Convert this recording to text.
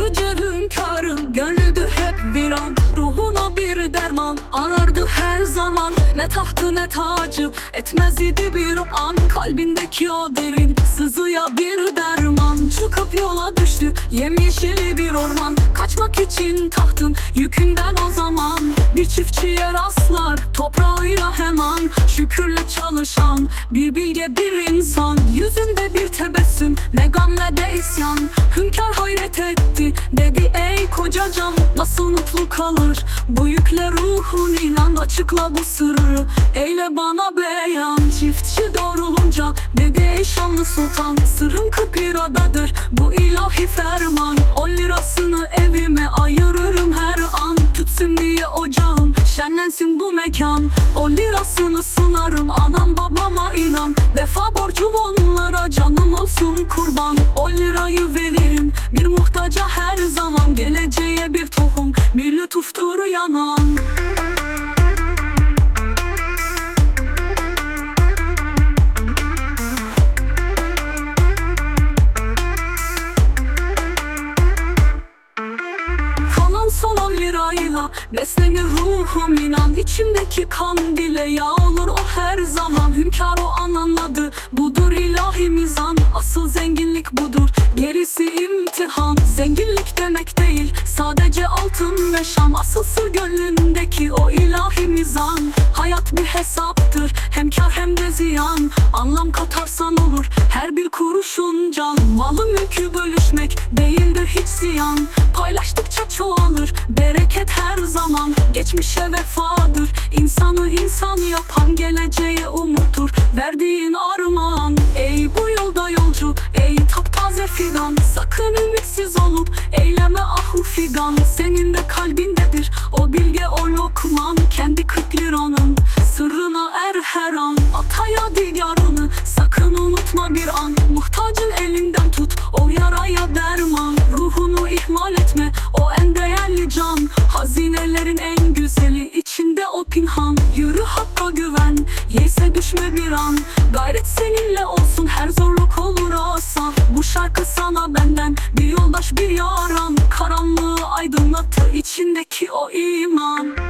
Yüce hünkârın gönlüdü hep viran Ruhuna bir derman arardı her zaman. Ne tahtı ne tacı etmez idi bir an. Kalbindeki o derin sızıya bir derman. Çıkıp yola düştü yemyeşili bir orman. Kaçmak için tahtın yükünden o zaman. Bir çiftçiye rastlar toprağıyla hemen. Şükürle çalışan bir bilge bir insan. Yüzünde bir tebessüm ne gam ne de isyan. Hünkâr hayret etti ey kocacam Nasıl mutlu kalır? Bu yükle ruhun inan Açıkla bu sırrı. Eyle bana beyan Çiftçi doğrulunca ey şanlı sultan. Sırrım kırk liradadır bu ilahi ferman. On lirasını evime ayırırım her an. Tütsün diye ocağım şenlensin bu mekan. On lirasını sunarım anam babama inan. Vefa borcum onlara canım olsun kurban. Lirayı veririm muhtaca her zaman Geleceğe bir tohum bir lütuftur yanan. Son on lirayla beslenir ruhum inan İçimdeki kan dile yağ o her zaman. Hünkar o an anladı budur ilahi mizan. Asıl zenginlik budur gerisi imtihan Zenginlik demek değil sadece altın ve şam. Asıl sır gönlündeki o ilahi mizan. Hayat bir hesaptır hem kar hem de ziyan. Anlam katarsan olur her bir kuruşun can. Malı mülkü bölüşmek değildir hiç ziyan. Paylaştıkça çoğalır bereket her zaman. Geçmişe vefadır insanı insan yapan. Geleceğe umuttur verdiğin armağan. Ey bu yolda yolcu ey taptaze fidan. Sakın ümitsiz olup eyleme ahu figan. Senin de kalbindedir o bilge o lokman. Kendi kırk liranın sırrına er her an. Ataya diyarını sakın unutma bir an. Muhtacın elinden tut o yaraya derman. Ruhunu ihmal etme o en değerli can. Hazinelerin en güzeli içinde o pinhan. Yürü hakka güven yese düşme bir an içindeki o iman.